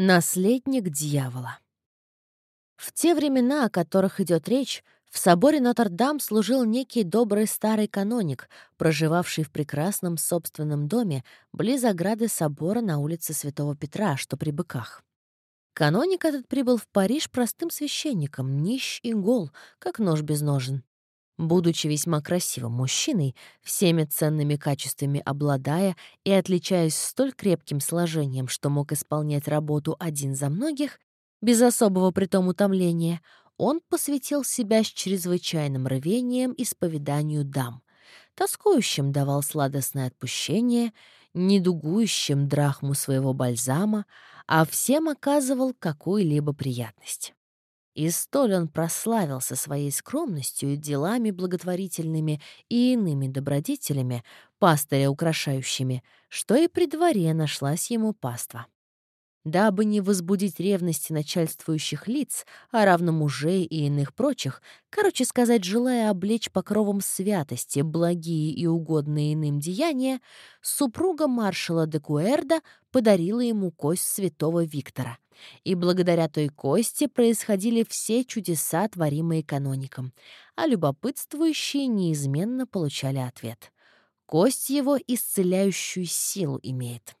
Наследник дьявола. В те времена, о которых идет речь, в соборе Нотр-Дам служил некий добрый старый каноник, проживавший в прекрасном собственном доме близ ограды собора на улице Святого Петра, что при Быках. Каноник этот прибыл в Париж простым священником, нищ и гол, как нож без ножен. Будучи весьма красивым мужчиной, всеми ценными качествами обладая и отличаясь столь крепким сложением, что мог исполнять работу один за многих, без особого притом утомления, он посвятил себя с чрезвычайным рвением исповеданию дам. Тоскующим давал сладостное отпущение, недугующим драхму своего бальзама, а всем оказывал какую-либо приятность. И столь он прославился своей скромностью, делами благотворительными и иными добродетелями, пастыря украшающими, что и при дворе нашлась ему паства дабы не возбудить ревности начальствующих лиц, а равно мужей и иных прочих, короче сказать, желая облечь покровом святости благие и угодные иным деяния, супруга маршала де Куэрда подарила ему кость святого Виктора. И благодаря той кости происходили все чудеса, творимые каноником, а любопытствующие неизменно получали ответ. Кость его исцеляющую силу имеет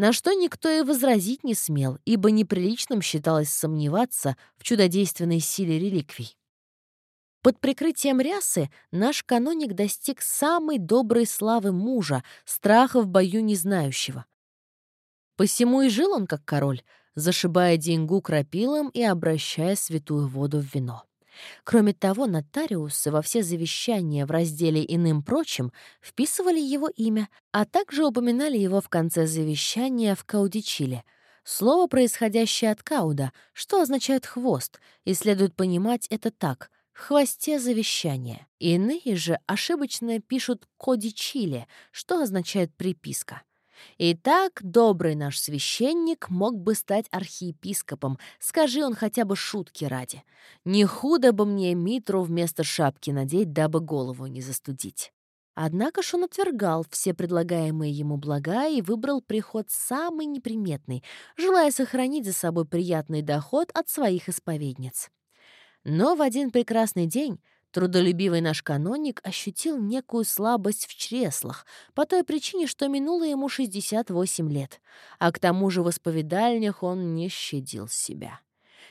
на что никто и возразить не смел, ибо неприличным считалось сомневаться в чудодейственной силе реликвий. Под прикрытием рясы наш каноник достиг самой доброй славы мужа, страха в бою не знающего. Посему и жил он как король, зашибая деньгу крапилом и обращая святую воду в вино. Кроме того, нотариусы во все завещания в разделе «Иным прочим» вписывали его имя, а также упоминали его в конце завещания в каудичиле. Слово, происходящее от кауда, что означает «хвост», и следует понимать это так — в хвосте завещания. Иные же ошибочно пишут «кодичиле», что означает «приписка». Итак, добрый наш священник мог бы стать архиепископом, скажи он хотя бы шутки ради. Не худо бы мне митру вместо шапки надеть, дабы голову не застудить. Однако ж он отвергал все предлагаемые ему блага и выбрал приход самый неприметный, желая сохранить за собой приятный доход от своих исповедниц. Но в один прекрасный день Трудолюбивый наш каноник ощутил некую слабость в чреслах по той причине, что минуло ему 68 лет, а к тому же в исповедальнях он не щадил себя.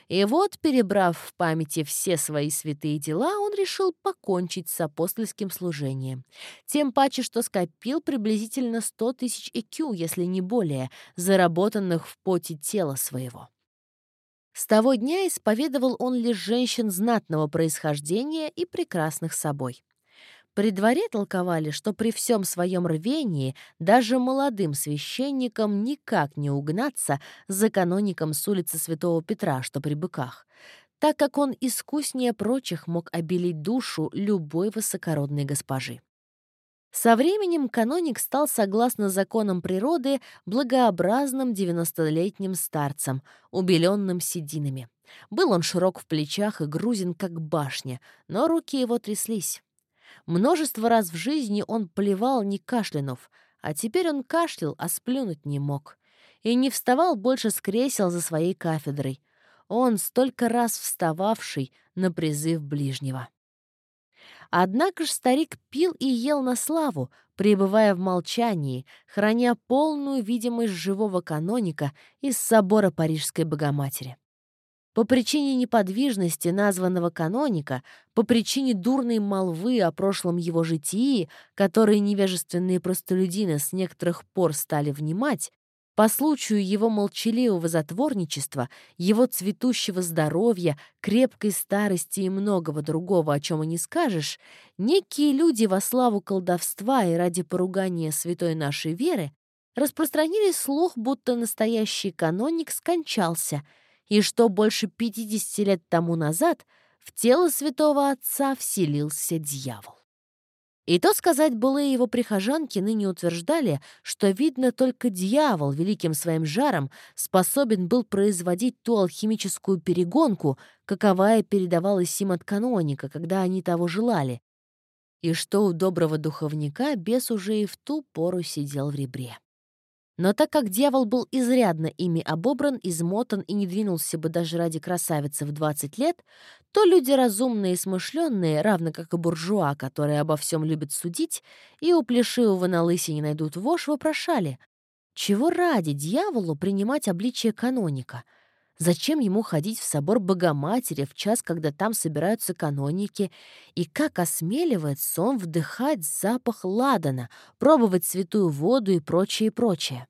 И вот, перебрав в памяти все свои святые дела, он решил покончить с апостольским служением. Тем паче, что скопил приблизительно 100 тысяч ЭКЮ, если не более, заработанных в поте тела своего. С того дня исповедовал он лишь женщин знатного происхождения и прекрасных собой. При дворе толковали, что при всем своем рвении даже молодым священникам никак не угнаться за каноником с улицы Святого Петра, что при быках, так как он искуснее прочих мог обелить душу любой высокородной госпожи. Со временем каноник стал, согласно законам природы, благообразным девяностолетним старцем, убеленным сединами. Был он широк в плечах и грузин, как башня, но руки его тряслись. Множество раз в жизни он плевал, не кашлянув, а теперь он кашлял, а сплюнуть не мог. И не вставал больше с кресел за своей кафедрой. Он, столько раз встававший на призыв ближнего. Однако ж старик пил и ел на славу, пребывая в молчании, храня полную видимость живого каноника из собора Парижской Богоматери. По причине неподвижности названного каноника, по причине дурной молвы о прошлом его житии, которые невежественные простолюдины с некоторых пор стали внимать, по случаю его молчаливого затворничества, его цветущего здоровья, крепкой старости и многого другого, о чем и не скажешь, некие люди во славу колдовства и ради поругания святой нашей веры распространили слух, будто настоящий каноник скончался, и что больше 50 лет тому назад в тело святого отца вселился дьявол. И то сказать былые его прихожанки ныне утверждали, что, видно, только дьявол великим своим жаром способен был производить ту алхимическую перегонку, каковая передавалась им от каноника, когда они того желали, и что у доброго духовника бес уже и в ту пору сидел в ребре. Но так как дьявол был изрядно ими обобран, измотан и не двинулся бы даже ради красавицы в 20 лет, то люди разумные и смышленные, равно как и буржуа, которые обо всем любят судить, и у плешивого на лысине найдут вошь, вопрошали, чего ради дьяволу принимать обличие каноника — Зачем ему ходить в собор Богоматери в час, когда там собираются каноники? И как осмеливается он вдыхать запах ладана, пробовать святую воду и прочее, прочее?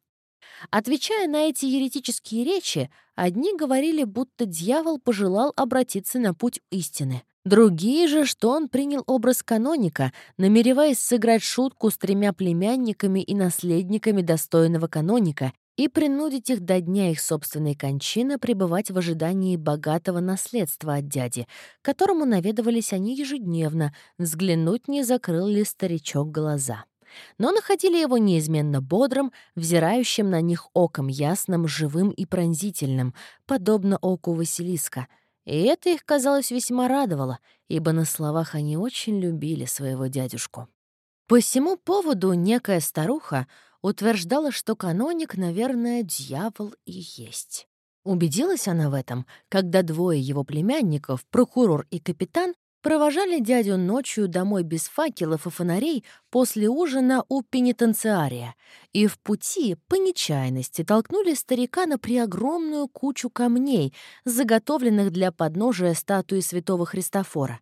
Отвечая на эти еретические речи, одни говорили, будто дьявол пожелал обратиться на путь истины. Другие же, что он принял образ каноника, намереваясь сыграть шутку с тремя племянниками и наследниками достойного каноника и принудить их до дня их собственной кончины пребывать в ожидании богатого наследства от дяди, которому наведывались они ежедневно, взглянуть, не закрыл ли старичок глаза. Но находили его неизменно бодрым, взирающим на них оком ясным, живым и пронзительным, подобно оку Василиска. И это их, казалось, весьма радовало, ибо на словах они очень любили своего дядюшку. По всему поводу некая старуха, утверждала, что каноник, наверное, дьявол и есть. Убедилась она в этом, когда двое его племянников, прокурор и капитан, провожали дядю ночью домой без факелов и фонарей после ужина у пенитенциария и в пути, по нечаянности, толкнули старика на преогромную кучу камней, заготовленных для подножия статуи святого Христофора.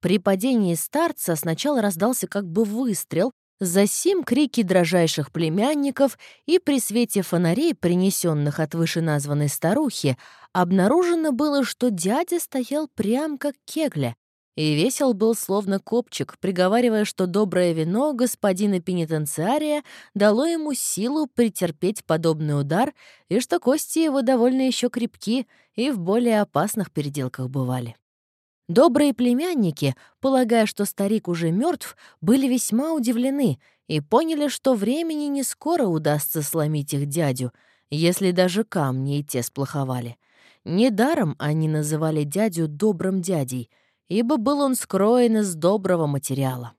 При падении старца сначала раздался как бы выстрел, Засим крики дрожайших племянников и при свете фонарей, принесенных от вышеназванной старухи, обнаружено было, что дядя стоял прям как кегля, и весел был словно копчик, приговаривая, что доброе вино господина пенитенциария дало ему силу претерпеть подобный удар, и что кости его довольно еще крепки и в более опасных переделках бывали. Добрые племянники, полагая, что старик уже мертв, были весьма удивлены и поняли, что времени не скоро удастся сломить их дядю, если даже камни и те сплоховали. Недаром они называли дядю добрым дядей, ибо был он скроен из доброго материала.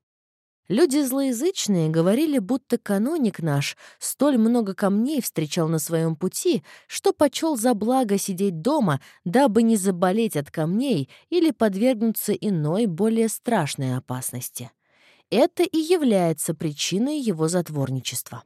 Люди злоязычные говорили, будто каноник наш столь много камней встречал на своем пути, что почел за благо сидеть дома, дабы не заболеть от камней или подвергнуться иной, более страшной опасности. Это и является причиной его затворничества.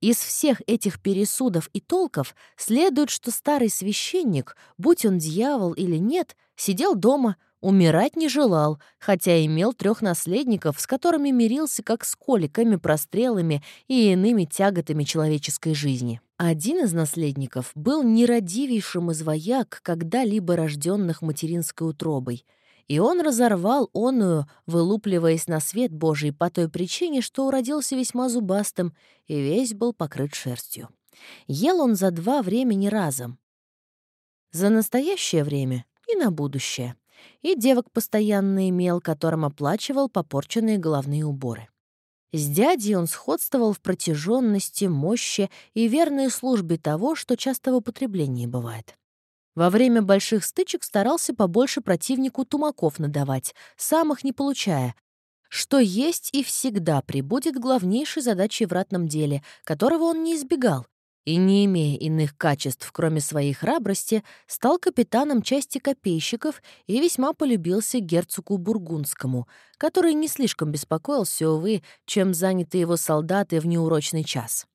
Из всех этих пересудов и толков следует, что старый священник, будь он дьявол или нет, сидел дома, Умирать не желал, хотя имел трех наследников, с которыми мирился как с коликами, прострелами и иными тяготами человеческой жизни. Один из наследников был нерадивейшим из вояк, когда-либо рожденных материнской утробой, и он разорвал оную, вылупливаясь на свет Божий по той причине, что уродился весьма зубастым и весь был покрыт шерстью. Ел он за два времени разом. За настоящее время и на будущее и девок постоянно имел, которым оплачивал попорченные головные уборы. С дядей он сходствовал в протяженности, мощи и верной службе того, что часто в употреблении бывает. Во время больших стычек старался побольше противнику тумаков надавать, самых не получая, что есть и всегда прибудет главнейшей задачей в ратном деле, которого он не избегал, и, не имея иных качеств, кроме своей храбрости, стал капитаном части копейщиков и весьма полюбился герцогу Бургундскому, который не слишком беспокоился, увы, чем заняты его солдаты в неурочный час.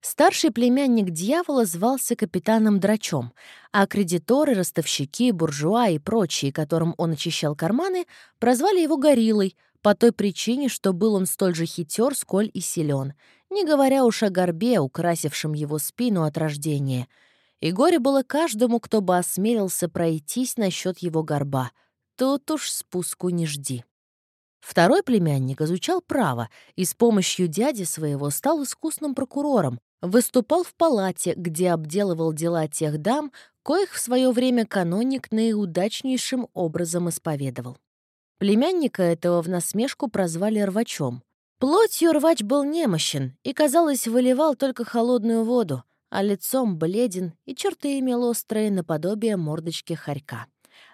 Старший племянник дьявола звался капитаном Драчом, а кредиторы, ростовщики, буржуа и прочие, которым он очищал карманы, прозвали его Гориллой, по той причине, что был он столь же хитер, сколь и силен, не говоря уж о горбе, украсившем его спину от рождения. И горе было каждому, кто бы осмелился пройтись насчет его горба. Тут уж спуску не жди. Второй племянник изучал право и с помощью дяди своего стал искусным прокурором, выступал в палате, где обделывал дела тех дам, коих в свое время каноник наиудачнейшим образом исповедовал. Племянника этого в насмешку прозвали рвачом. Плотью рвач был немощен и, казалось, выливал только холодную воду, а лицом бледен и черты имел острые наподобие мордочки хорька.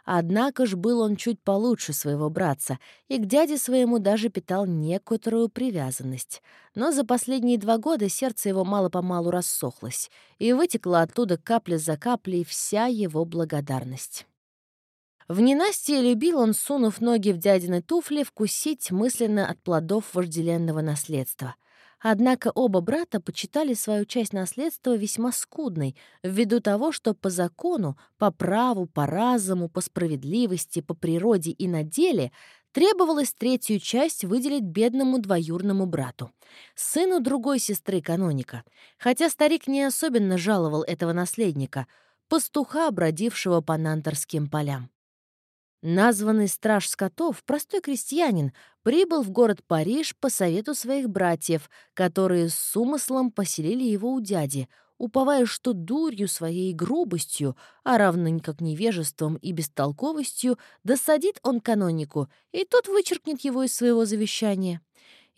Однако ж был он чуть получше своего братца, и к дяде своему даже питал некоторую привязанность. Но за последние два года сердце его мало-помалу рассохлось, и вытекла оттуда капля за каплей вся его благодарность. В ненастье любил он, сунув ноги в дядины туфли, вкусить мысленно от плодов вожделенного наследства. Однако оба брата почитали свою часть наследства весьма скудной, ввиду того, что по закону, по праву, по разуму, по справедливости, по природе и на деле требовалось третью часть выделить бедному двоюрному брату, сыну другой сестры каноника, хотя старик не особенно жаловал этого наследника, пастуха, бродившего по нанторским полям. Названный страж скотов, простой крестьянин, прибыл в город Париж по совету своих братьев, которые с умыслом поселили его у дяди, уповая, что дурью своей грубостью, а равно как невежеством и бестолковостью, досадит он канонику, и тот вычеркнет его из своего завещания.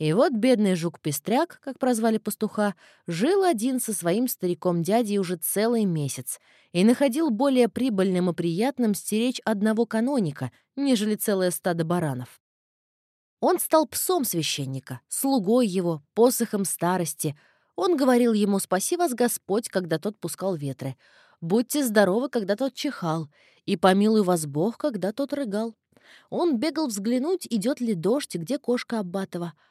И вот бедный жук-пестряк, как прозвали пастуха, жил один со своим стариком-дядей уже целый месяц и находил более прибыльным и приятным стеречь одного каноника, нежели целое стадо баранов. Он стал псом священника, слугой его, посохом старости. Он говорил ему «Спаси вас, Господь», когда тот пускал ветры. «Будьте здоровы», когда тот чихал. «И помилуй вас Бог», когда тот рыгал. Он бегал взглянуть, идет ли дождь где кошка Аббатова —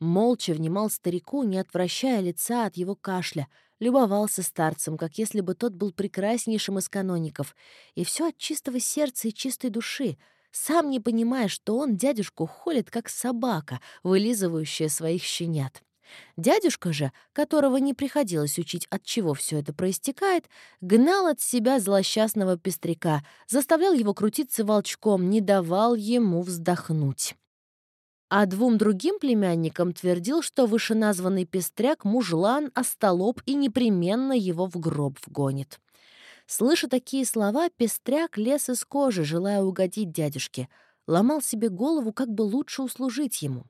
Молча внимал старику, не отвращая лица от его кашля, любовался старцем, как если бы тот был прекраснейшим из каноников, и все от чистого сердца и чистой души, сам не понимая, что он дядюшку холит, как собака, вылизывающая своих щенят. Дядюшка же, которого не приходилось учить, от чего все это проистекает, гнал от себя злосчастного пестряка, заставлял его крутиться волчком, не давал ему вздохнуть а двум другим племянникам твердил, что вышеназванный пестряк — мужлан, остолоп и непременно его в гроб вгонит. Слыша такие слова, пестряк лез из кожи, желая угодить дядюшке, ломал себе голову, как бы лучше услужить ему.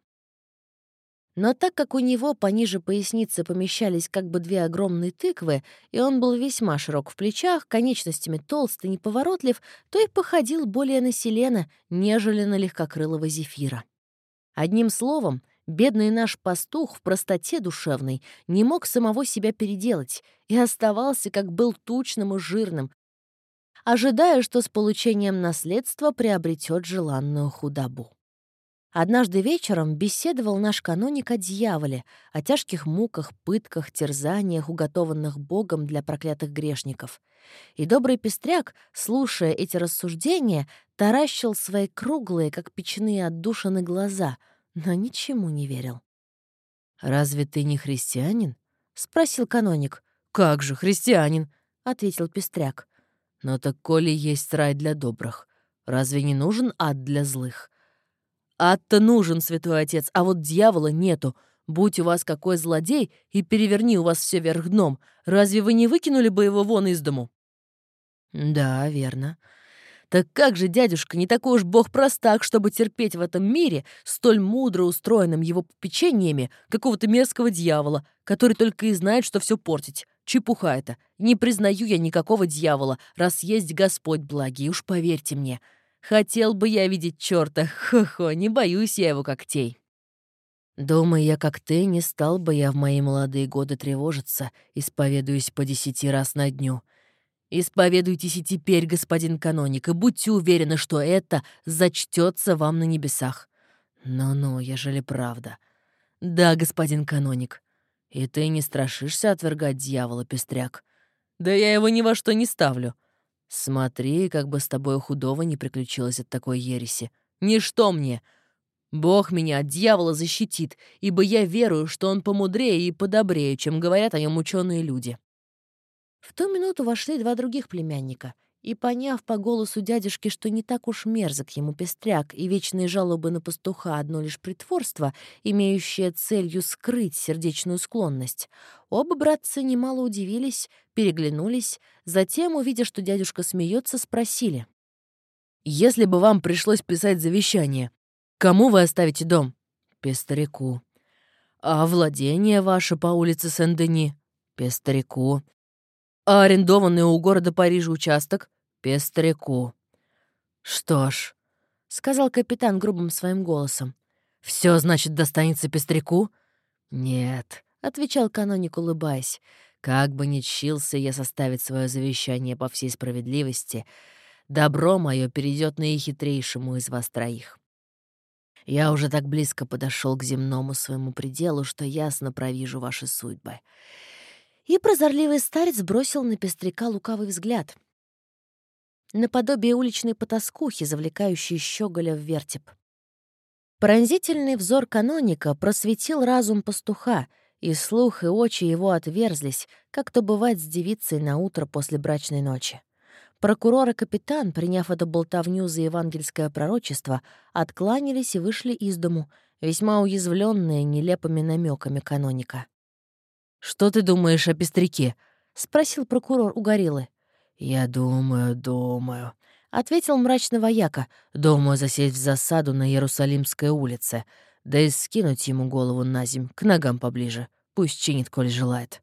Но так как у него пониже поясницы помещались как бы две огромные тыквы, и он был весьма широк в плечах, конечностями толст и неповоротлив, то и походил более на селена, нежели на легкокрылого зефира. Одним словом, бедный наш пастух в простоте душевной не мог самого себя переделать и оставался, как был тучным и жирным, ожидая, что с получением наследства приобретет желанную худобу. Однажды вечером беседовал наш каноник о дьяволе, о тяжких муках, пытках, терзаниях, уготованных Богом для проклятых грешников. И добрый пестряк, слушая эти рассуждения, таращил свои круглые, как печные отдушины, глаза, но ничему не верил. «Разве ты не христианин?» — спросил каноник. «Как же, христианин!» — ответил пестряк. «Но так коли есть рай для добрых, разве не нужен ад для злых?» Ад-то нужен, святой отец, а вот дьявола нету. Будь у вас какой злодей и переверни у вас все вверх дном, разве вы не выкинули бы его вон из дому? Да, верно. Так как же, дядюшка, не такой уж бог-простак, чтобы терпеть в этом мире, столь мудро устроенным его попечениями, какого-то мерзкого дьявола, который только и знает, что все портить. Чепуха это. Не признаю я никакого дьявола, раз есть Господь благий, уж поверьте мне. Хотел бы я видеть черта, хо-хо, не боюсь я его когтей. Думаю, я как ты, не стал бы я в мои молодые годы тревожиться, исповедуясь по десяти раз на дню. Исповедуйтесь и теперь, господин каноник, и будьте уверены, что это зачтется вам на небесах. Ну-ну, ежели правда. Да, господин каноник. И ты не страшишься отвергать дьявола, пестряк? Да я его ни во что не ставлю. Смотри, как бы с тобой худого не приключилось от такой ереси. Ничто мне. Бог меня от дьявола защитит, ибо я верую, что он помудрее и подобрее, чем говорят о нем ученые люди. В ту минуту вошли два других племянника — и, поняв по голосу дядюшки, что не так уж мерзок ему пестряк и вечные жалобы на пастуха одно лишь притворство, имеющее целью скрыть сердечную склонность, оба братца немало удивились, переглянулись, затем, увидя, что дядюшка смеется, спросили. «Если бы вам пришлось писать завещание, кому вы оставите дом?» «Пестаряку». «А владение ваше по улице Сен-Дени?» «Пестаряку». А арендованный у города Парижа участок — пестреку. «Что ж», — сказал капитан грубым своим голосом, — «всё, значит, достанется пестряку?» «Нет», — отвечал каноник, улыбаясь, — «как бы ни чился я составить свое завещание по всей справедливости, добро мое перейдет наихитрейшему из вас троих. Я уже так близко подошел к земному своему пределу, что ясно провижу ваши судьбы. И прозорливый старец бросил на пестряка лукавый взгляд. Наподобие уличной потаскухи, завлекающей щеголя в вертеп. Пронзительный взор каноника просветил разум пастуха, и слух и очи его отверзлись, как то бывает с девицей на утро после брачной ночи. Прокурор и капитан, приняв эту болтовню за евангельское пророчество, откланялись и вышли из дому, весьма уязвленные нелепыми намеками каноника. «Что ты думаешь о пестряке?» — спросил прокурор у Гориллы. «Я думаю, думаю», — ответил мрачно вояка. «Думаю засесть в засаду на Иерусалимской улице, да и скинуть ему голову на земь, к ногам поближе. Пусть чинит, коль желает».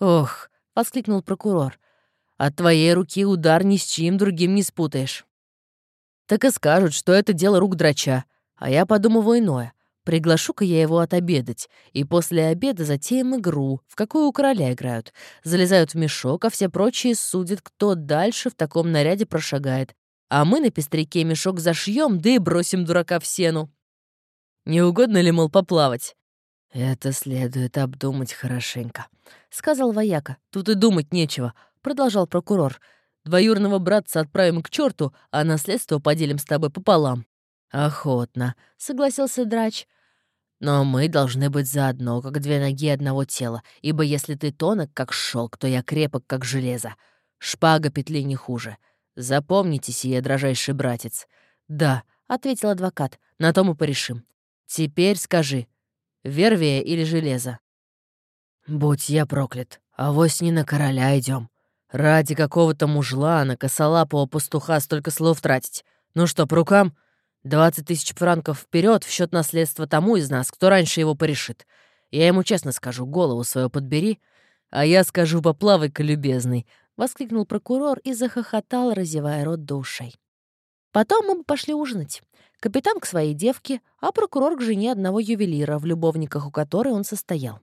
«Ох!» — воскликнул прокурор. От твоей руки удар ни с чьим другим не спутаешь. Так и скажут, что это дело рук драча. А я подумываю иное. Приглашу-ка я его отобедать, и после обеда затеем игру, в какую у короля играют. Залезают в мешок, а все прочие судят, кто дальше в таком наряде прошагает. А мы на пестряке мешок зашьем, да и бросим дурака в сену. Не угодно ли, мол, поплавать? «Это следует обдумать хорошенько», — сказал вояка. «Тут и думать нечего продолжал прокурор. «Двоюрного братца отправим к черту, а наследство поделим с тобой пополам». «Охотно», — согласился драч. «Но мы должны быть заодно, как две ноги одного тела, ибо если ты тонок, как шелк, то я крепок, как железо. Шпага петли не хуже. Запомните сие, дрожайший братец». «Да», — ответил адвокат, — «на том и порешим. Теперь скажи, вервия или железо?» «Будь я проклят, а вось не на короля идем, Ради какого-то мужлана, косолапого пастуха столько слов тратить. Ну что, по рукам? Двадцать тысяч франков вперед в счет наследства тому из нас, кто раньше его порешит. Я ему честно скажу, голову свою подбери, а я скажу, поплавай-ка, любезный, — воскликнул прокурор и захохотал, разевая рот душей. Потом мы пошли ужинать. Капитан к своей девке, а прокурор к жене одного ювелира, в любовниках у которой он состоял.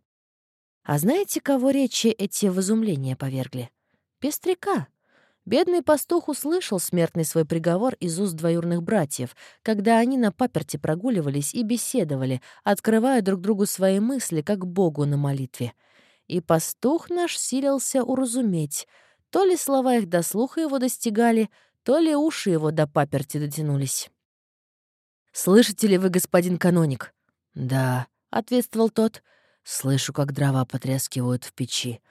А знаете, кого речи эти в изумление повергли? Пестряка. Бедный пастух услышал смертный свой приговор из уст двоюрных братьев, когда они на паперте прогуливались и беседовали, открывая друг другу свои мысли, как Богу на молитве. И пастух наш силился уразуметь, то ли слова их до слуха его достигали, то ли уши его до паперти дотянулись. «Слышите ли вы, господин каноник?» «Да», — ответствовал тот. «Слышу, как дрова потрескивают в печи».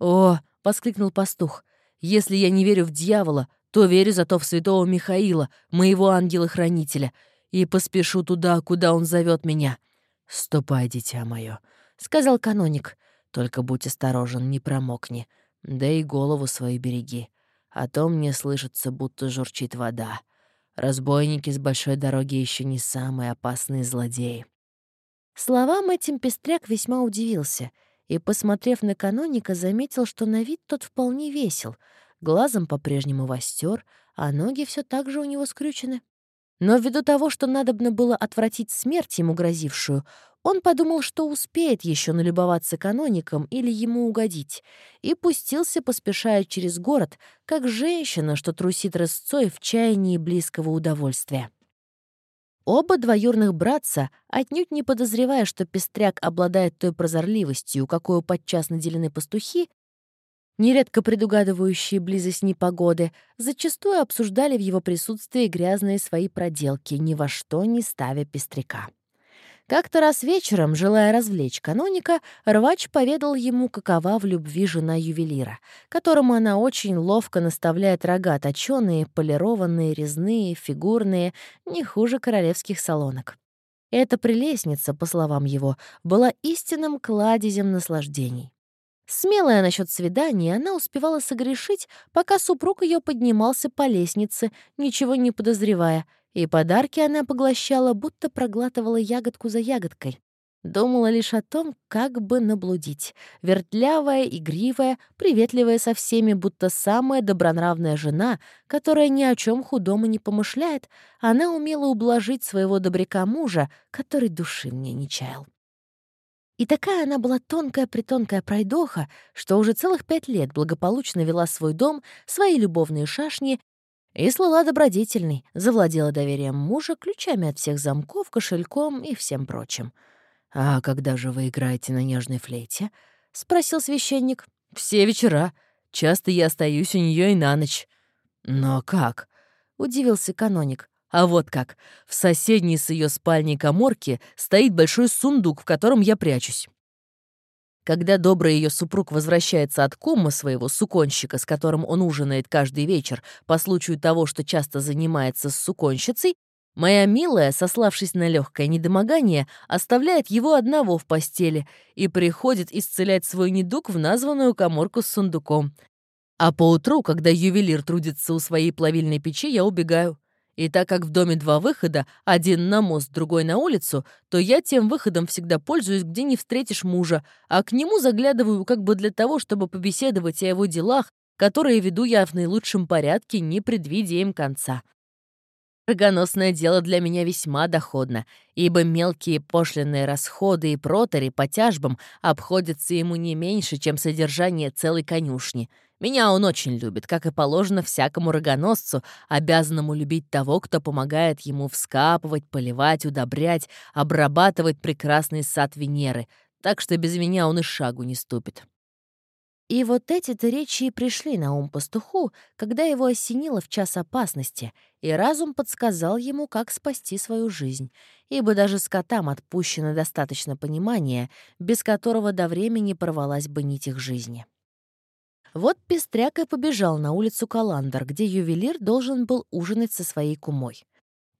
«О!» — воскликнул пастух. «Если я не верю в дьявола, то верю зато в святого Михаила, моего ангела-хранителя, и поспешу туда, куда он зовет меня». «Ступай, дитя мое», — сказал каноник. «Только будь осторожен, не промокни, да и голову свою береги, а то мне слышится, будто журчит вода. Разбойники с большой дороги еще не самые опасные злодеи». Словам этим Пестряк весьма удивился — и, посмотрев на каноника, заметил, что на вид тот вполне весел, глазом по-прежнему востер, а ноги все так же у него скрючены. Но ввиду того, что надобно было отвратить смерть ему грозившую, он подумал, что успеет еще налюбоваться каноником или ему угодить, и пустился, поспешая через город, как женщина, что трусит рысцой в чаянии близкого удовольствия. Оба двоюрных братца, отнюдь не подозревая, что пестряк обладает той прозорливостью, какую подчас наделены пастухи, нередко предугадывающие близость непогоды, зачастую обсуждали в его присутствии грязные свои проделки, ни во что не ставя пестряка. Как-то раз вечером, желая развлечь каноника, рвач поведал ему, какова в любви жена ювелира, которому она очень ловко наставляет рога точёные, полированные, резные, фигурные, не хуже королевских салонок. Эта прелестница, по словам его, была истинным кладезем наслаждений. Смелая насчет свиданий, она успевала согрешить, пока супруг ее поднимался по лестнице, ничего не подозревая — и подарки она поглощала, будто проглатывала ягодку за ягодкой. Думала лишь о том, как бы наблудить. Вертлявая, игривая, приветливая со всеми, будто самая добронравная жена, которая ни о чем худому не помышляет, она умела ублажить своего добряка мужа, который души мне не чаял. И такая она была тонкая-притонкая пройдоха, что уже целых пять лет благополучно вела свой дом, свои любовные шашни и слыла добродетельной, завладела доверием мужа, ключами от всех замков, кошельком и всем прочим. «А когда же вы играете на нежной флейте?» — спросил священник. «Все вечера. Часто я остаюсь у нее и на ночь». «Но как?» — удивился каноник. «А вот как. В соседней с ее спальней коморке стоит большой сундук, в котором я прячусь. Когда добрый ее супруг возвращается от кума своего суконщика, с которым он ужинает каждый вечер по случаю того, что часто занимается с суконщицей, Моя милая, сославшись на легкое недомогание, оставляет его одного в постели и приходит исцелять свой недуг в названную коморку с сундуком. А поутру, когда ювелир трудится у своей плавильной печи, я убегаю. И так как в доме два выхода, один на мост, другой на улицу, то я тем выходом всегда пользуюсь, где не встретишь мужа, а к нему заглядываю как бы для того, чтобы побеседовать о его делах, которые веду я в наилучшем порядке, не предвидя им конца. Рогоносное дело для меня весьма доходно, ибо мелкие пошлинные расходы и протори по тяжбам обходятся ему не меньше, чем содержание целой конюшни. Меня он очень любит, как и положено всякому рогоносцу, обязанному любить того, кто помогает ему вскапывать, поливать, удобрять, обрабатывать прекрасный сад Венеры, так что без меня он и шагу не ступит. И вот эти-то речи и пришли на ум пастуху, когда его осенило в час опасности, и разум подсказал ему, как спасти свою жизнь, ибо даже скотам отпущено достаточно понимания, без которого до времени порвалась бы нить их жизни. Вот Пестряк и побежал на улицу Каландр, где ювелир должен был ужинать со своей кумой.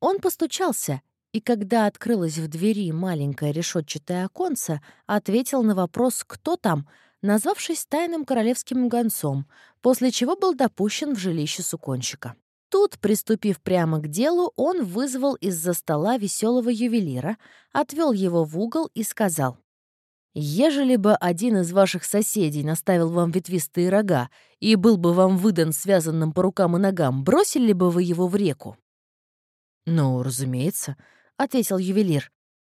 Он постучался, и когда открылось в двери маленькое решетчатое оконце, ответил на вопрос «Кто там?», назвавшись тайным королевским гонцом, после чего был допущен в жилище суконщика. Тут, приступив прямо к делу, он вызвал из-за стола веселого ювелира, отвел его в угол и сказал, «Ежели бы один из ваших соседей наставил вам ветвистые рога и был бы вам выдан связанным по рукам и ногам, бросили бы вы его в реку?» «Ну, разумеется», — ответил ювелир.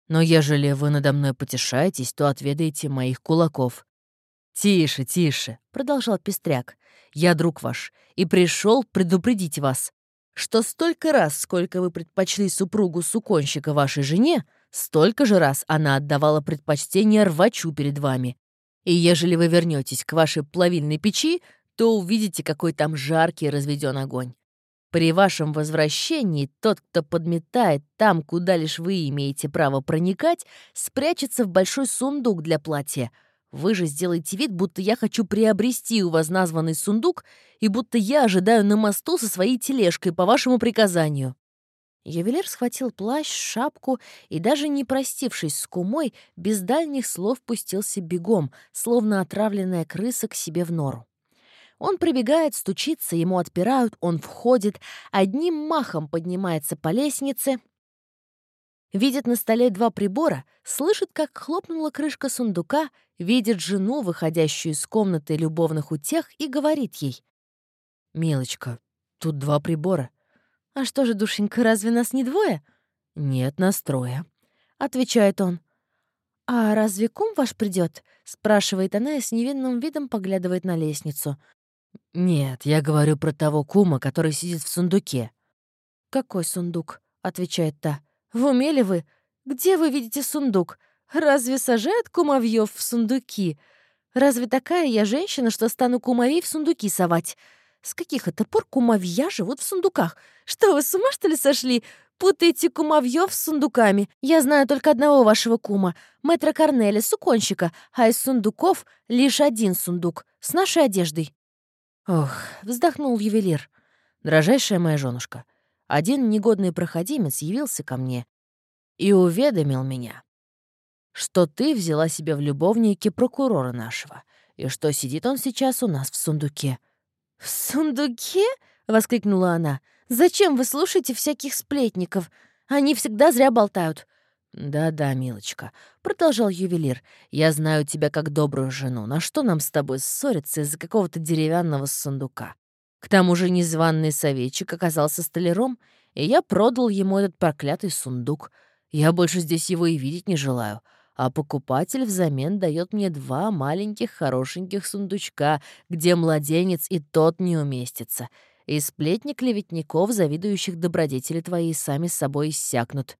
«Но ежели вы надо мной потешаетесь, то отведаете моих кулаков. «Тише, тише», — продолжал Пестряк. «Я друг ваш и пришел предупредить вас, что столько раз, сколько вы предпочли супругу суконщика вашей жене, столько же раз она отдавала предпочтение рвачу перед вами. И ежели вы вернетесь к вашей плавильной печи, то увидите, какой там жаркий разведен огонь. При вашем возвращении тот, кто подметает там, куда лишь вы имеете право проникать, спрячется в большой сундук для платья — вы же сделаете вид, будто я хочу приобрести у вас названный сундук и будто я ожидаю на мосту со своей тележкой по вашему приказанию». Ювелир схватил плащ, шапку и, даже не простившись с кумой, без дальних слов пустился бегом, словно отравленная крыса к себе в нору. Он прибегает, стучится, ему отпирают, он входит, одним махом поднимается по лестнице — Видит на столе два прибора, слышит, как хлопнула крышка сундука, видит жену, выходящую из комнаты любовных утех, и говорит ей. «Милочка, тут два прибора». «А что же, душенька, разве нас не двое?» «Нет, нас трое», — отвечает он. «А разве кум ваш придет? спрашивает она и с невинным видом поглядывает на лестницу. «Нет, я говорю про того кума, который сидит в сундуке». «Какой сундук?» — отвечает та. В уме ли вы? Где вы видите сундук? Разве сажают кумовьев в сундуки? Разве такая я женщина, что стану кумовей в сундуки совать? С каких это пор кумовья живут в сундуках? Что вы с ума, что ли, сошли? Путаете кумовьев с сундуками. Я знаю только одного вашего кума, мэтра Корнеля, суконщика, а из сундуков лишь один сундук с нашей одеждой. Ох, вздохнул ювелир. Дорожайшая моя женушка, один негодный проходимец явился ко мне и уведомил меня, что ты взяла себе в любовники прокурора нашего, и что сидит он сейчас у нас в сундуке». «В сундуке?» — воскликнула она. «Зачем вы слушаете всяких сплетников? Они всегда зря болтают». «Да-да, милочка», — продолжал ювелир, — «я знаю тебя как добрую жену. На что нам с тобой ссориться из-за какого-то деревянного сундука? К тому же незваный советчик оказался столяром, и я продал ему этот проклятый сундук. Я больше здесь его и видеть не желаю. А покупатель взамен дает мне два маленьких хорошеньких сундучка, где младенец и тот не уместится. И сплетни клеветников, завидующих добродетели твои, сами с собой иссякнут.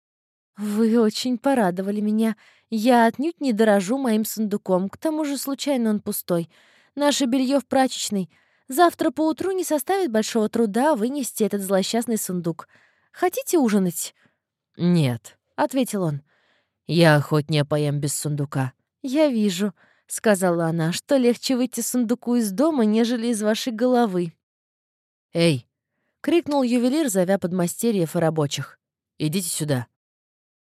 «Вы очень порадовали меня. Я отнюдь не дорожу моим сундуком, к тому же случайно он пустой. Наше белье в прачечной. Завтра поутру не составит большого труда вынести этот злосчастный сундук. Хотите ужинать?» «Нет», — ответил он. «Я охотнее поем без сундука». «Я вижу», — сказала она, — «что легче выйти сундуку из дома, нежели из вашей головы». «Эй!» — крикнул ювелир, зовя подмастерьев и рабочих. «Идите сюда»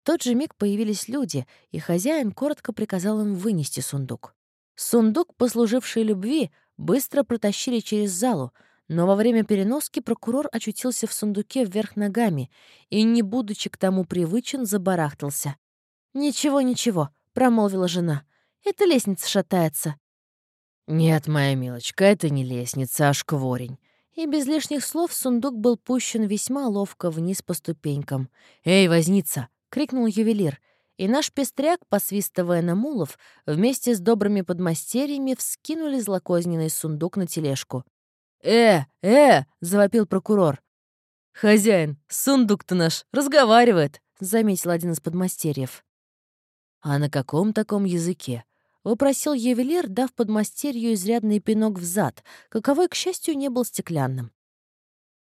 тот же миг появились люди, и хозяин коротко приказал им вынести сундук. Сундук, послуживший любви, быстро протащили через залу, но во время переноски прокурор очутился в сундуке вверх ногами и, не будучи к тому привычен, забарахтался. «Ничего, ничего», — промолвила жена. «Эта лестница шатается». «Нет, моя милочка, это не лестница, а шкворень». И без лишних слов сундук был пущен весьма ловко вниз по ступенькам. «Эй, возница, — крикнул ювелир, и наш пестряк, посвистывая на мулов, вместе с добрыми подмастерьями вскинули злокозненный сундук на тележку. «Э, э!» — завопил прокурор. «Хозяин, сундук-то наш разговаривает!» — заметил один из подмастерьев. «А на каком таком языке?» — вопросил ювелир, дав подмастерью изрядный пинок в зад, каковой, к счастью, не был стеклянным.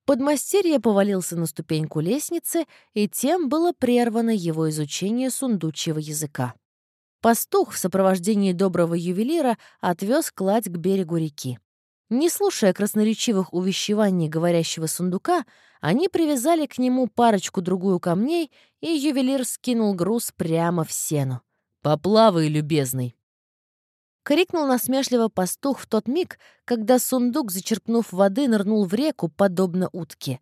Подмастерье повалился на ступеньку лестницы, и тем было прервано его изучение сундучьего языка. Пастух в сопровождении доброго ювелира отвез кладь к берегу реки. Не слушая красноречивых увещеваний говорящего сундука, они привязали к нему парочку-другую камней, и ювелир скинул груз прямо в сену. «Поплавай, любезный!» Крикнул насмешливо пастух в тот миг, когда сундук, зачерпнув воды, нырнул в реку, подобно утке.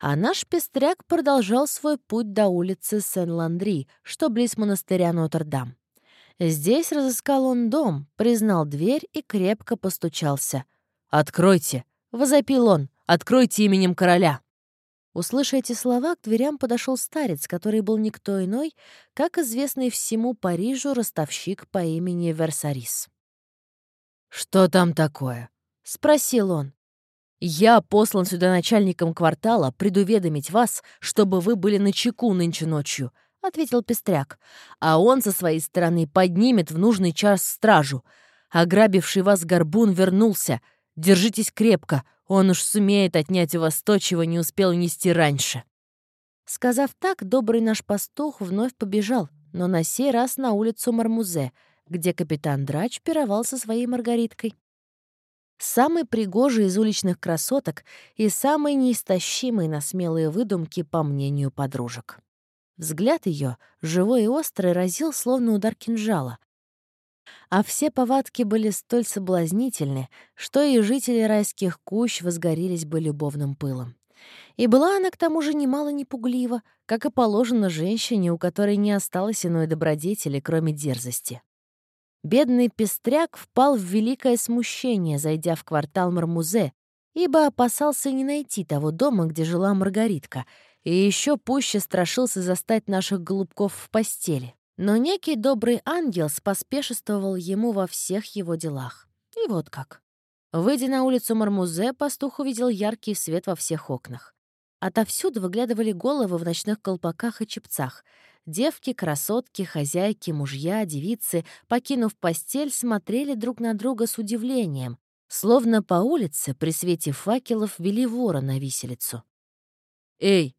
А наш пестряк продолжал свой путь до улицы Сен-Ландри, что близ монастыря Нотр-Дам. Здесь разыскал он дом, признал дверь и крепко постучался. «Откройте!» — возопил он. «Откройте именем короля!» Услыша эти слова, к дверям подошел старец, который был никто иной, как известный всему Парижу ростовщик по имени Версарис. «Что там такое?» — спросил он. «Я послан сюда начальником квартала предуведомить вас, чтобы вы были на чеку нынче ночью», — ответил Пестряк. «А он со своей стороны поднимет в нужный час стражу. Ограбивший вас горбун вернулся. Держитесь крепко, он уж сумеет отнять у вас то, чего не успел нести раньше». Сказав так, добрый наш пастух вновь побежал, но на сей раз на улицу Мармузе, где капитан Драч пировал со своей Маргариткой. Самый пригожий из уличных красоток и самый неистощимый на смелые выдумки, по мнению подружек. Взгляд ее, живой и острый, разил, словно удар кинжала, а все повадки были столь соблазнительны, что и жители райских кущ возгорелись бы любовным пылом. И была она к тому же немало не пуглива, как и положено женщине, у которой не осталось иной добродетели, кроме дерзости. Бедный пестряк впал в великое смущение, зайдя в квартал Мармузе, ибо опасался не найти того дома, где жила Маргаритка, и еще пуще страшился застать наших голубков в постели. Но некий добрый ангел споспешествовал ему во всех его делах. И вот как. Выйдя на улицу Мармузе, пастух увидел яркий свет во всех окнах. Отовсюду выглядывали головы в ночных колпаках и чепцах. Девки, красотки, хозяйки, мужья, девицы, покинув постель, смотрели друг на друга с удивлением, словно по улице при свете факелов вели вора на виселицу. «Эй,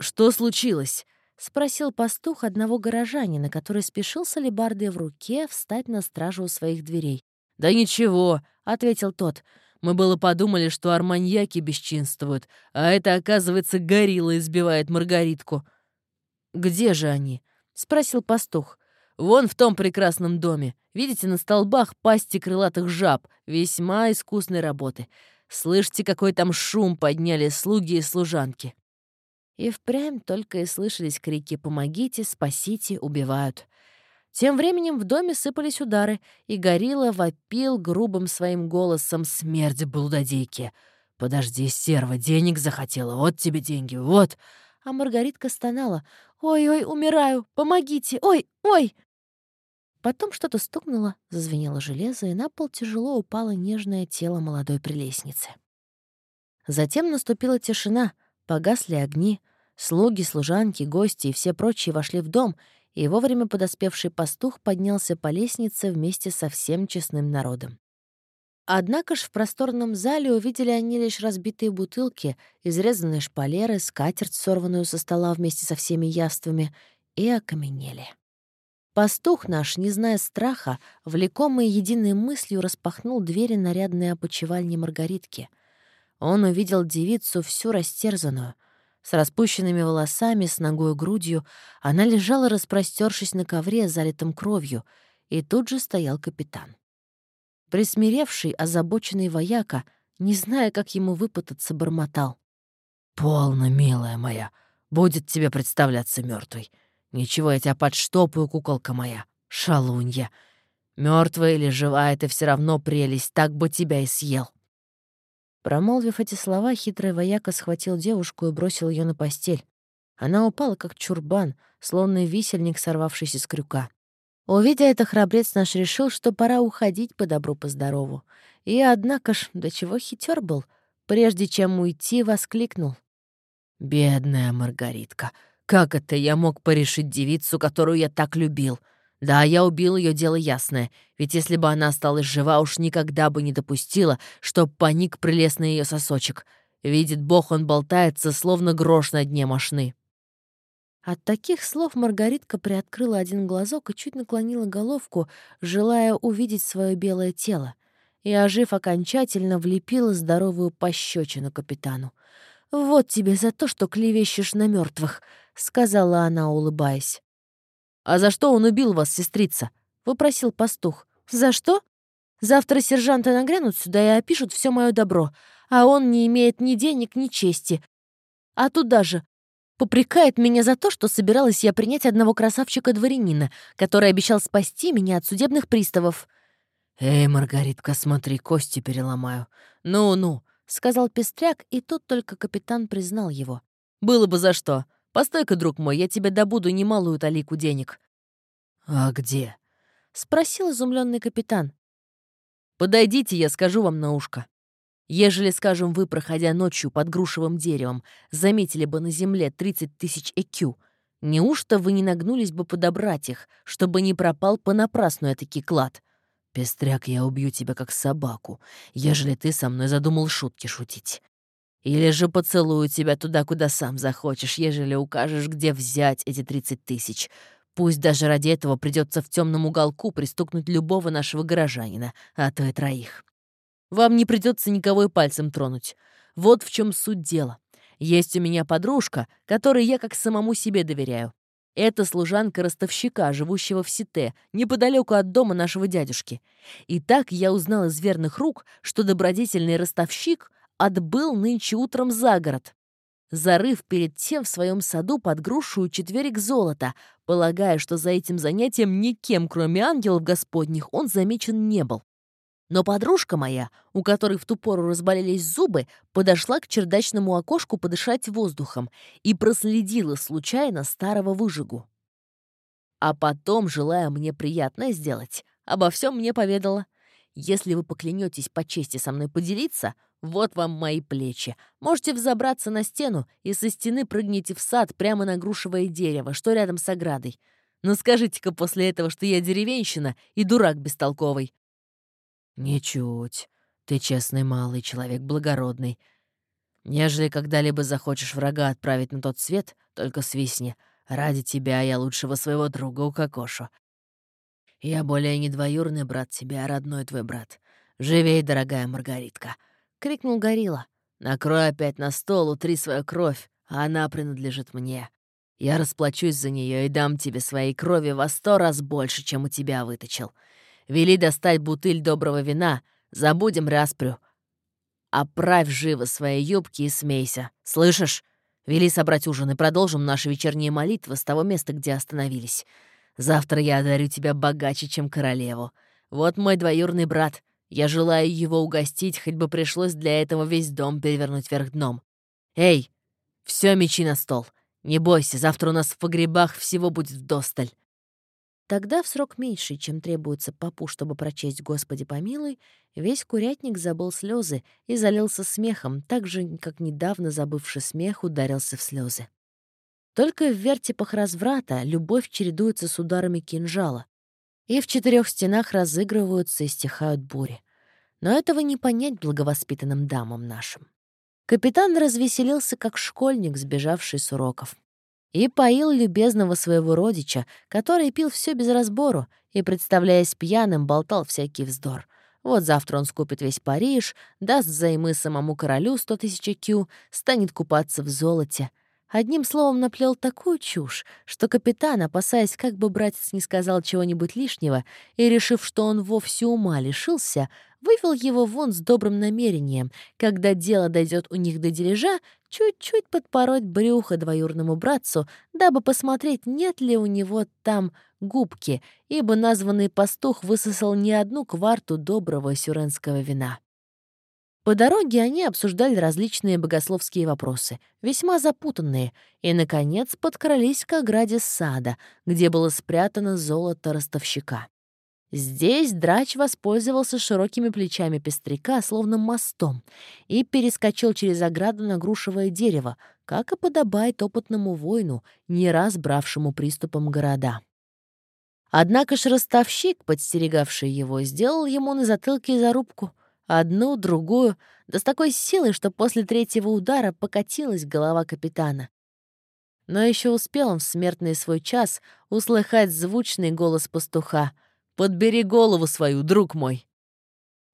что случилось?» — спросил пастух одного горожанина, который спешил с алебардой в руке встать на стражу у своих дверей. «Да ничего», — ответил тот. «Мы было подумали, что арманьяки бесчинствуют, а это, оказывается, горилла избивает Маргаритку». «Где же они?» — спросил пастух. «Вон в том прекрасном доме. Видите, на столбах пасти крылатых жаб, весьма искусной работы. Слышите, какой там шум подняли слуги и служанки?» И впрямь только и слышались крики «Помогите! Спасите! Убивают!». Тем временем в доме сыпались удары, и Горилла вопил грубым своим голосом «Смерть блудодейки!» «Подожди, серва, денег захотела, вот тебе деньги, вот!» А Маргаритка стонала «Ой-ой, умираю! Помогите! Ой, ой!» Потом что-то стукнуло, зазвенело железо, и на пол тяжело упало нежное тело молодой прелестницы. Затем наступила тишина, погасли огни, слуги, служанки, гости и все прочие вошли в дом, и вовремя подоспевший пастух поднялся по лестнице вместе со всем честным народом. Однако ж в просторном зале увидели они лишь разбитые бутылки, изрезанные шпалеры, скатерть, сорванную со стола вместе со всеми яствами, и окаменели. Пастух наш, не зная страха, влекомый единой мыслью распахнул двери нарядной опочивальни Маргаритки. Он увидел девицу всю растерзанную. С распущенными волосами, с ногой грудью, она лежала, распростершись на ковре, залитом кровью, и тут же стоял капитан. Присмиревший, озабоченный вояка, не зная, как ему выпутаться, бормотал. «Полно, милая моя, будет тебе представляться мертвой. Ничего, я тебя подштопаю, куколка моя, шалунья. Мертвая или живая, ты все равно прелесть, так бы тебя и съел». Промолвив эти слова, хитрый вояка схватил девушку и бросил ее на постель. Она упала, как чурбан, словно висельник, сорвавшийся с крюка. Увидя это, храбрец наш решил, что пора уходить по добру, по здорову. И, однако ж, до чего хитер был, прежде чем уйти, воскликнул. «Бедная Маргаритка, как это я мог порешить девицу, которую я так любил? Да, я убил ее, дело ясное, ведь если бы она осталась жива, уж никогда бы не допустила, чтоб паник прелестный ее сосочек. Видит Бог, он болтается, словно грош на дне мошны». От таких слов Маргаритка приоткрыла один глазок и чуть наклонила головку, желая увидеть свое белое тело, и, ожив окончательно, влепила здоровую пощечину капитану. «Вот тебе за то, что клевещешь на мертвых, сказала она, улыбаясь. «А за что он убил вас, сестрица?» — вопросил пастух. «За что? Завтра сержанты нагрянут сюда и опишут все мое добро, а он не имеет ни денег, ни чести. А туда же попрекает меня за то, что собиралась я принять одного красавчика-дворянина, который обещал спасти меня от судебных приставов». «Эй, Маргаритка, смотри, кости переломаю. Ну-ну», — сказал Пестряк, и тут только капитан признал его. «Было бы за что. Постой-ка, друг мой, я тебе добуду немалую талику денег». «А где?» — спросил изумленный капитан. «Подойдите, я скажу вам на ушко. Ежели, скажем, вы, проходя ночью под грушевым деревом, заметили бы на земле 30 тысяч ЭКЮ, неужто вы не нагнулись бы подобрать их, чтобы не пропал понапрасну этакий клад? Пестряк, я убью тебя как собаку, ежели ты со мной задумал шутки шутить. Или же поцелую тебя туда, куда сам захочешь, ежели укажешь, где взять эти тридцать тысяч. Пусть даже ради этого придется в темном уголку пристукнуть любого нашего горожанина, а то и троих. Вам не придется никого и пальцем тронуть. Вот в чем суть дела. Есть у меня подружка, которой я как самому себе доверяю. Это служанка ростовщика, живущего в Сите, неподалеку от дома нашего дядюшки. И так я узнал из верных рук, что добродетельный ростовщик отбыл нынче утром за город, зарыв перед тем в своем саду под грушу четверик золота, полагая, что за этим занятием никем, кроме ангелов господних, он замечен не был. Но подружка моя, у которой в ту пору разболелись зубы, подошла к чердачному окошку подышать воздухом и проследила случайно старого выжигу. А потом, желая мне приятное сделать, обо всем мне поведала. Если вы поклянетесь по чести со мной поделиться, вот вам мои плечи. Можете взобраться на стену и со стены прыгните в сад прямо на грушевое дерево, что рядом с оградой. Но скажите-ка после этого, что я деревенщина и дурак бестолковый». «Ничуть. Ты честный малый, человек благородный. Нежели когда-либо захочешь врага отправить на тот свет, только свистни. Ради тебя я лучшего своего друга укокошу. Я более не двоюрный брат тебе, а родной твой брат. Живей, дорогая Маргаритка!» — крикнул Горилла. «Накрой опять на стол, утри свою кровь, а она принадлежит мне. Я расплачусь за нее и дам тебе своей крови во сто раз больше, чем у тебя выточил. Вели достать бутыль доброго вина, забудем распрю. Оправь живо свои юбки и смейся. Слышишь? Вели собрать ужин и продолжим наши вечерние молитвы с того места, где остановились. Завтра я одарю тебя богаче, чем королеву. Вот мой двоюрный брат. Я желаю его угостить, хоть бы пришлось для этого весь дом перевернуть вверх дном. Эй, все мечи на стол. Не бойся, завтра у нас в погребах всего будет вдосталь. Тогда в срок меньший, чем требуется папу, чтобы прочесть «Господи помилуй», весь курятник забыл слезы и залился смехом, так же, как недавно забывший смех ударился в слезы. Только в вертипах разврата любовь чередуется с ударами кинжала, и в четырех стенах разыгрываются и стихают бури. Но этого не понять благовоспитанным дамам нашим. Капитан развеселился, как школьник, сбежавший с уроков и поил любезного своего родича, который пил все без разбору и, представляясь пьяным, болтал всякий вздор. Вот завтра он скупит весь Париж, даст взаймы самому королю сто тысяч кю, станет купаться в золоте. Одним словом, наплел такую чушь, что капитан, опасаясь, как бы братец не сказал чего-нибудь лишнего, и решив, что он вовсе ума лишился, вывел его вон с добрым намерением, когда дело дойдет у них до дележа, чуть-чуть подпороть брюхо двоюрному братцу, дабы посмотреть, нет ли у него там губки, ибо названный пастух высосал не одну кварту доброго сюренского вина. По дороге они обсуждали различные богословские вопросы, весьма запутанные, и, наконец, подкрались к ограде сада, где было спрятано золото ростовщика. Здесь драч воспользовался широкими плечами пестряка, словно мостом, и перескочил через ограду на грушевое дерево, как и подобает опытному воину, не раз бравшему приступом города. Однако ж ростовщик, подстерегавший его, сделал ему на затылке зарубку. Одну, другую, да с такой силой, что после третьего удара покатилась голова капитана. Но еще успел он в смертный свой час услыхать звучный голос пастуха — Подбери голову свою, друг мой!»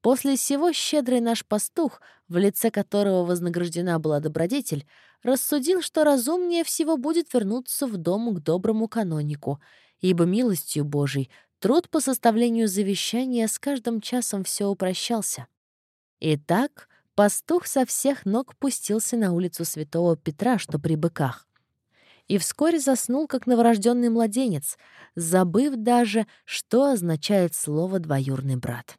После всего щедрый наш пастух, в лице которого вознаграждена была добродетель, рассудил, что разумнее всего будет вернуться в дом к доброму канонику, ибо милостью Божией труд по составлению завещания с каждым часом все упрощался. Итак, пастух со всех ног пустился на улицу Святого Петра, что при быках и вскоре заснул, как новорожденный младенец, забыв даже, что означает слово «двоюрный брат».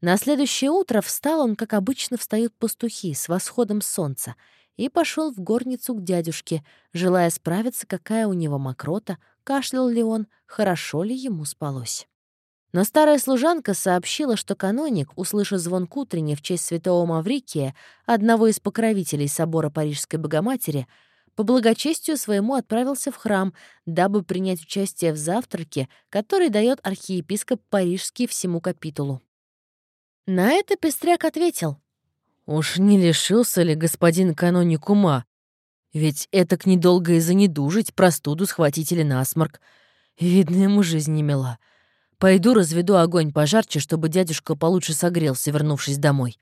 На следующее утро встал он, как обычно встают пастухи, с восходом солнца, и пошел в горницу к дядюшке, желая справиться, какая у него мокрота, кашлял ли он, хорошо ли ему спалось. Но старая служанка сообщила, что каноник, услышав звон к в честь святого Маврикия, одного из покровителей собора Парижской Богоматери, по благочестию своему отправился в храм, дабы принять участие в завтраке, который дает архиепископ Парижский всему капитулу. На это Пестряк ответил. «Уж не лишился ли господин каноник ума? Ведь этак недолго и занедужить, простуду схватить или насморк. Видно, ему жизнь не мила. Пойду разведу огонь пожарче, чтобы дядюшка получше согрелся, вернувшись домой».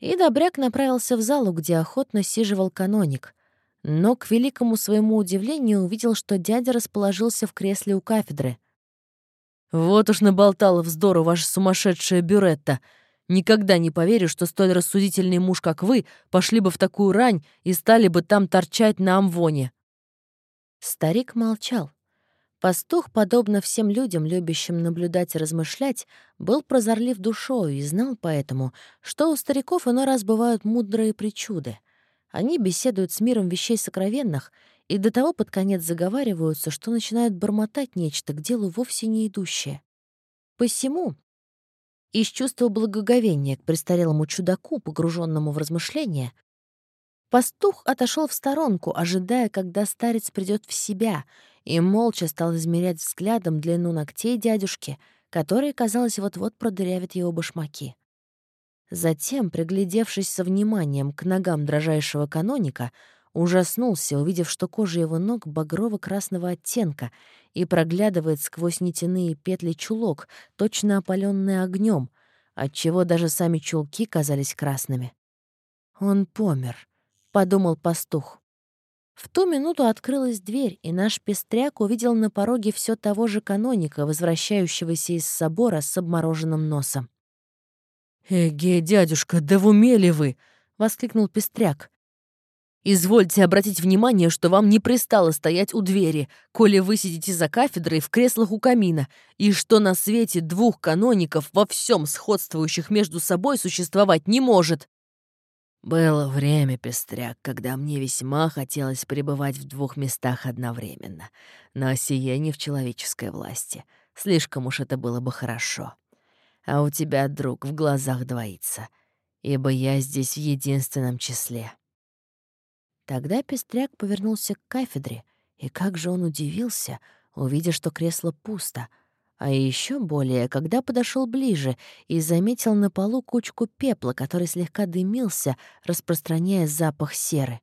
И Добряк направился в залу, где охотно сиживал каноник — но, к великому своему удивлению, увидел, что дядя расположился в кресле у кафедры. «Вот уж наболтала вздору ваша сумасшедшая бюретта. Никогда не поверю, что столь рассудительный муж, как вы, пошли бы в такую рань и стали бы там торчать на амвоне». Старик молчал. Пастух, подобно всем людям, любящим наблюдать и размышлять, был прозорлив душою и знал поэтому, что у стариков иной раз бывают мудрые причуды. Они беседуют с миром вещей сокровенных и до того под конец заговариваются, что начинают бормотать нечто к делу вовсе не идущее. Посему, из чувства благоговения к престарелому чудаку, погруженному в размышления, пастух отошел в сторонку, ожидая, когда старец придет в себя, и молча стал измерять взглядом длину ногтей дядюшки, которые, казалось, вот-вот продырявят его башмаки. Затем, приглядевшись со вниманием к ногам дрожайшего каноника, ужаснулся, увидев, что кожа его ног багрово-красного оттенка и проглядывает сквозь нитяные петли чулок, точно опаленный огнем, отчего даже сами чулки казались красными. «Он помер», — подумал пастух. В ту минуту открылась дверь, и наш пестряк увидел на пороге все того же каноника, возвращающегося из собора с обмороженным носом. «Эге, дядюшка, да в уме ли вы?» — воскликнул Пестряк. Извольте обратить внимание, что вам не пристало стоять у двери, коли вы сидите за кафедрой в креслах у камина, и что на свете двух каноников во всем сходствующих между собой существовать не может. Было время, пестряк, когда мне весьма хотелось пребывать в двух местах одновременно, но сие не в человеческой власти. Слишком уж это было бы хорошо. А у тебя, друг, в глазах двоится, ибо я здесь в единственном числе. Тогда Пестряк повернулся к кафедре, и как же он удивился, увидя, что кресло пусто, а еще более, когда подошел ближе и заметил на полу кучку пепла, который слегка дымился, распространяя запах серы.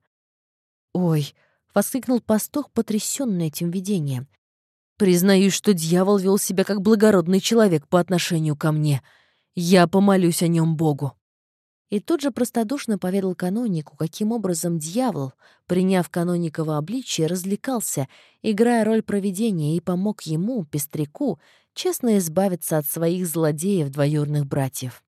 «Ой!» — воскликнул пастух, потрясенный этим видением. «Признаюсь, что дьявол вел себя как благородный человек по отношению ко мне. Я помолюсь о нем Богу». И тут же простодушно поведал канонику, каким образом дьявол, приняв канониково обличие, развлекался, играя роль провидения, и помог ему, пестряку, честно избавиться от своих злодеев двоюрных братьев.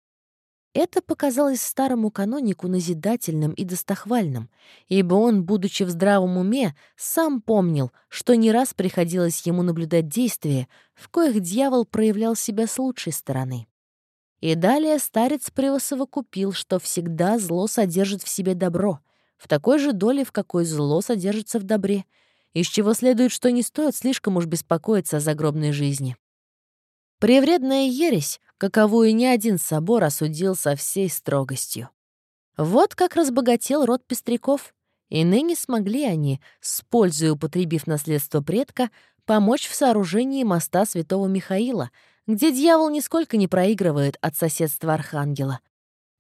Это показалось старому канонику назидательным и достохвальным, ибо он, будучи в здравом уме, сам помнил, что не раз приходилось ему наблюдать действия, в коих дьявол проявлял себя с лучшей стороны. И далее старец превосовокупил, что всегда зло содержит в себе добро, в такой же доле, в какой зло содержится в добре, из чего следует, что не стоит слишком уж беспокоиться о загробной жизни. Превредная ересь, каковую ни один собор осудил со всей строгостью. Вот как разбогател род пестряков, и ныне смогли они, с пользой употребив наследство предка, помочь в сооружении моста святого Михаила — где дьявол нисколько не проигрывает от соседства Архангела.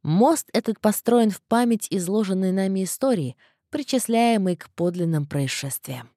Мост этот построен в память изложенной нами истории, причисляемой к подлинным происшествиям.